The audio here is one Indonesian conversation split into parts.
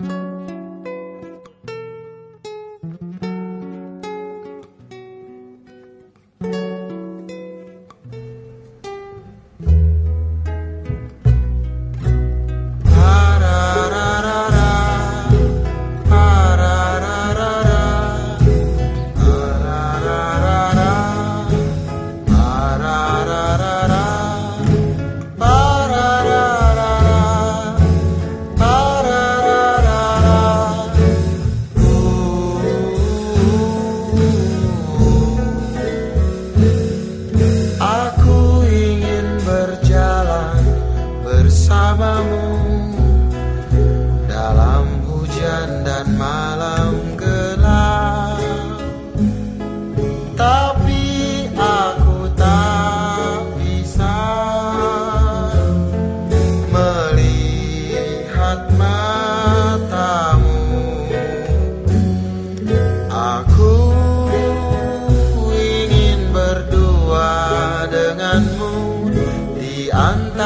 Aku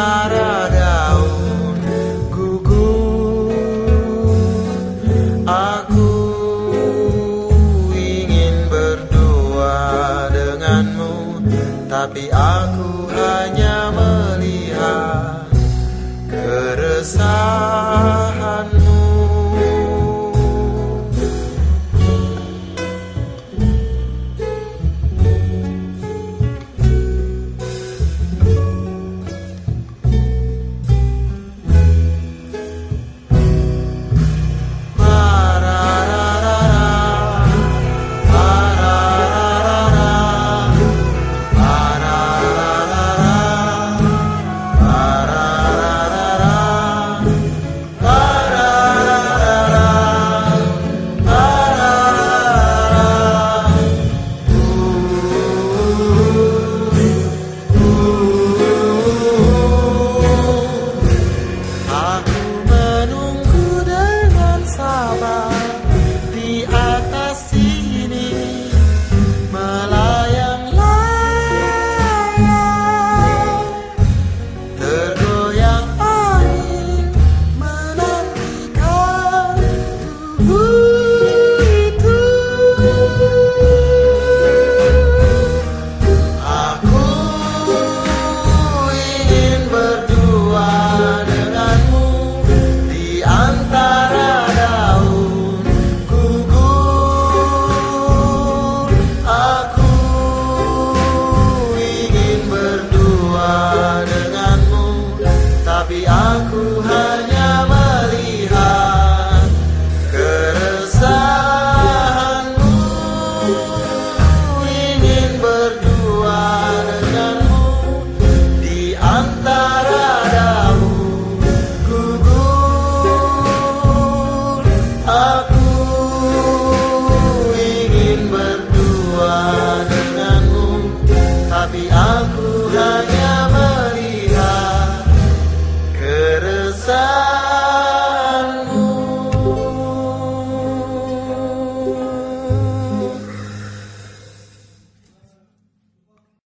antara daun gugur. Aku ingin berdua denganmu, tapi aku hanya melihat keresahanmu. tapi aku hanya melihat keresahanmu. Ingin berdua denganmu di antara damu gugur aku ingin berdua denganmu tapi aku hanya